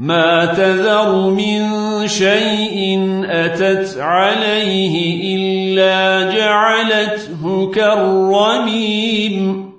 ما تذر من شيء أتت عليه إلا جعلته كالرميم.